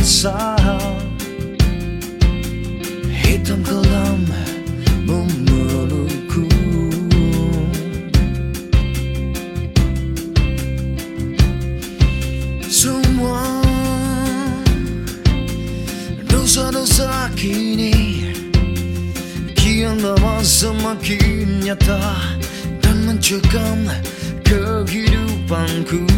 basah Hitam kelam memelukku. Semua dosa-dosa kini Kian lama semakin nyata Dan mencekam kehidupanku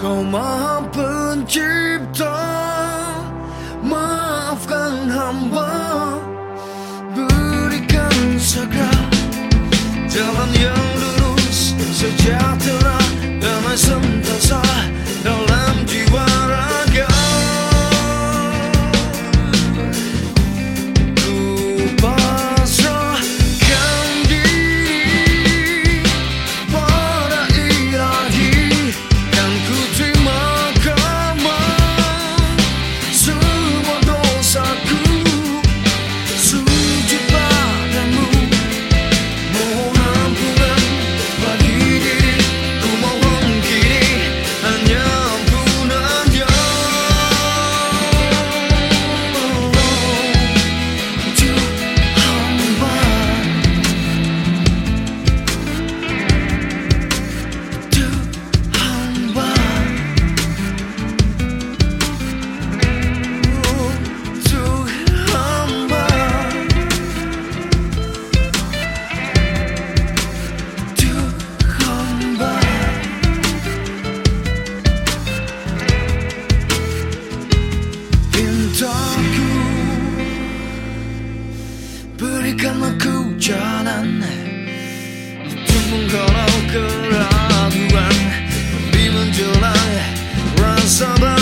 Kau maha pencipta Maafkan hamba. Berikan segera Jalan yang lurus Sejahtera Berikanlah ku jalan. Untuk menghalau keraguan Di menjelang rasa bahagia